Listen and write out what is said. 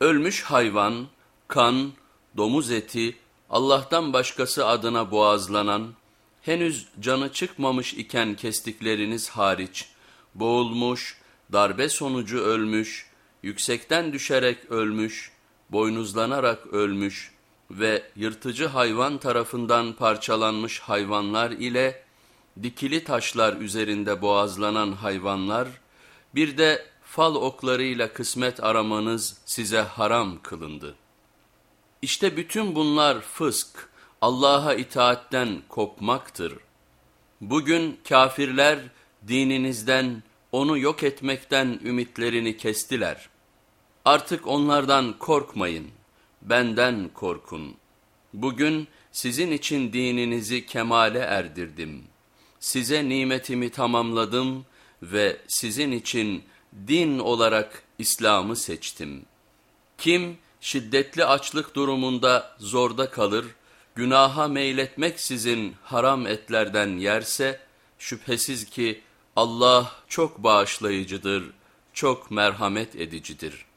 Ölmüş hayvan, kan, domuz eti, Allah'tan başkası adına boğazlanan, henüz canı çıkmamış iken kestikleriniz hariç, boğulmuş, darbe sonucu ölmüş, yüksekten düşerek ölmüş, boynuzlanarak ölmüş ve yırtıcı hayvan tarafından parçalanmış hayvanlar ile dikili taşlar üzerinde boğazlanan hayvanlar, bir de fal oklarıyla kısmet aramanız size haram kılındı. İşte bütün bunlar fısk, Allah'a itaatten kopmaktır. Bugün kafirler dininizden, onu yok etmekten ümitlerini kestiler. Artık onlardan korkmayın, benden korkun. Bugün sizin için dininizi kemale erdirdim. Size nimetimi tamamladım ve sizin için din olarak İslam'ı seçtim. Kim şiddetli açlık durumunda zorda kalır, günaha meyletmeksizin haram etlerden yerse, şüphesiz ki Allah çok bağışlayıcıdır, çok merhamet edicidir.''